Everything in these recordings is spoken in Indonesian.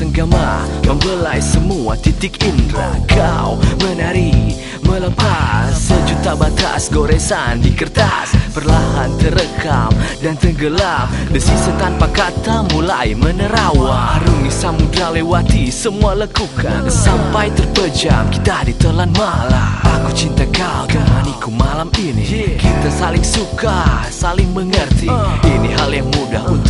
Membelai semua titik indera. Kau menari melepas Sejuta batas goresan di kertas. Perlahan terekam dan tenggelam Desisa tanpa kata mulai menerawang. Arungi samudra lewati semua lekukan. Sampai terpejam kita ditelan malam. Aku cinta kau temaniku malam ini. Kita saling suka, saling mengerti. Ini hal yang mudah untuk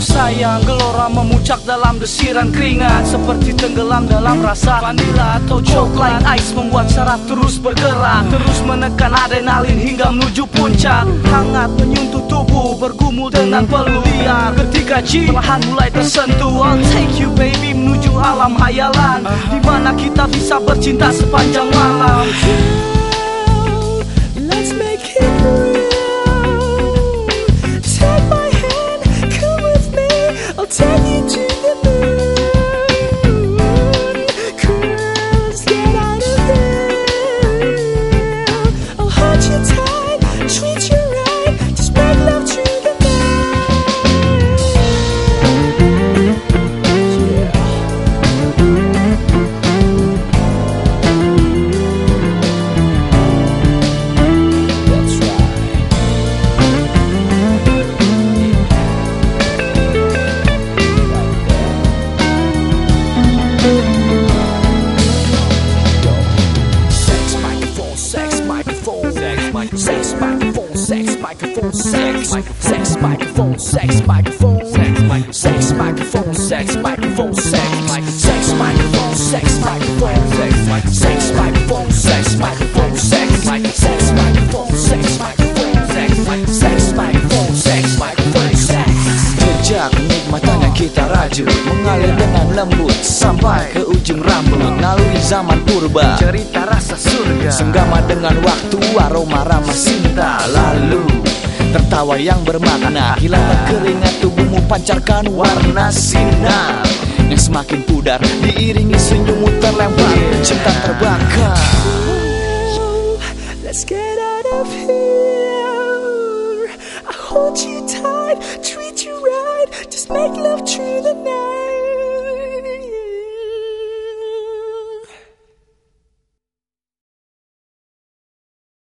sayang gelora memuncak dalam desiran keringat. Seperti tenggelam dalam rasa vanila atau coklat. Ice membuat saraf terus bergerak Terus menekan adrenalin hingga menuju puncak. Hangat menyentuh tubuh bergumul dengan peluh liar. Ketika perlahan mulai tersentuh I'll take you baby menuju alam hayalan. Di mana kita bisa bercinta sepanjang malam microphone, sex, microphone. sex, microphone, sex, microphone, sex, microphone, sex, microphone, sex, microphone. sex, microphone, sex, microphone, sex, microphone. sex, microphone. Yang kita rajut Mengalir dengan lembut Sampai ke ujung rambut. Naluri zaman purba Cerita rasa surga. Senggama dengan waktu Aroma ramah cinta. Lalu Tertawa yang bermakna. Hilangkan keringat tubuhmu Pancarkan warna sinar. Yang semakin pudar Diiringi senyummu terlempar. Cinta terbakar. Let's get out of here. I hold you tight, love through the night.